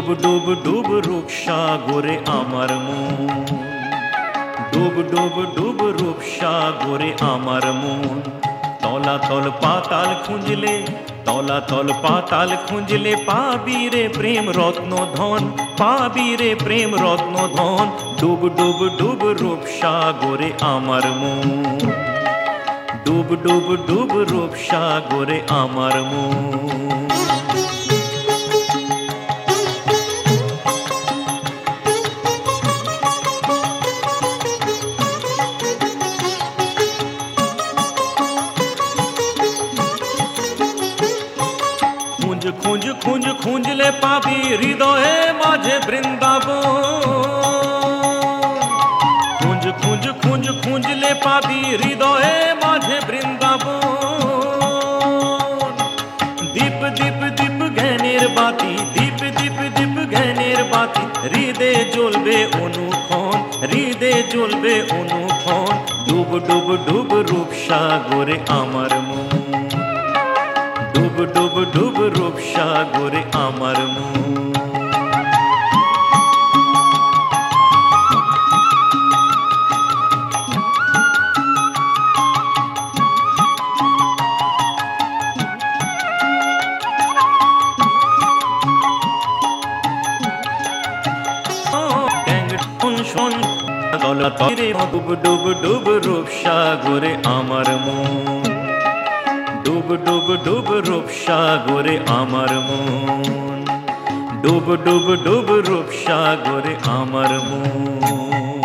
ডুব ডুব ডুব রূপ সাগরে আমার মন। ডুব ডুব ডুব রূপ আমার মন। তলাতল পাতাল খুঁজলে, তলাতল পাতাল খুঁজলে পাবি রে প্রেম রত্ন ধন পাবি রে প্রেম রত্ন ধন ডুব ডুব ডুব রূপ সাগরে আমার মন। ডুব ডুব ডুব রূপ সাগরে আমার মন। খুঁজ খুঁজ খুঁজ খুঁজলে পাবি হৃদয়ে মাঝে বৃন্দাবন। খুঁজ খুঁজ খুঁজ, খুঁজলে পাবি হৃদয়ে মাঝে বৃন্দাবন। দীপ দীপ দীপ জ্ঞানের বাতি, দীপ দীপ দীপ জ্ঞানের বাতি, হৃদে জ্বলবে অনুক্ষণ, হৃদে জ্বলবে অনুক্ষণ। ডুব ডুব ডুব রূপ সাগরে আমার মন। ডুব ডুব ডুব রূপ সাগরে আমার তরে ডুব ডুব ডুব রূপ সাগরে আমার মন। ডুব ডুব রূপ সাগরে আমার মন। ডুব ডুব ডুব রূপ সাগরে আমার মন।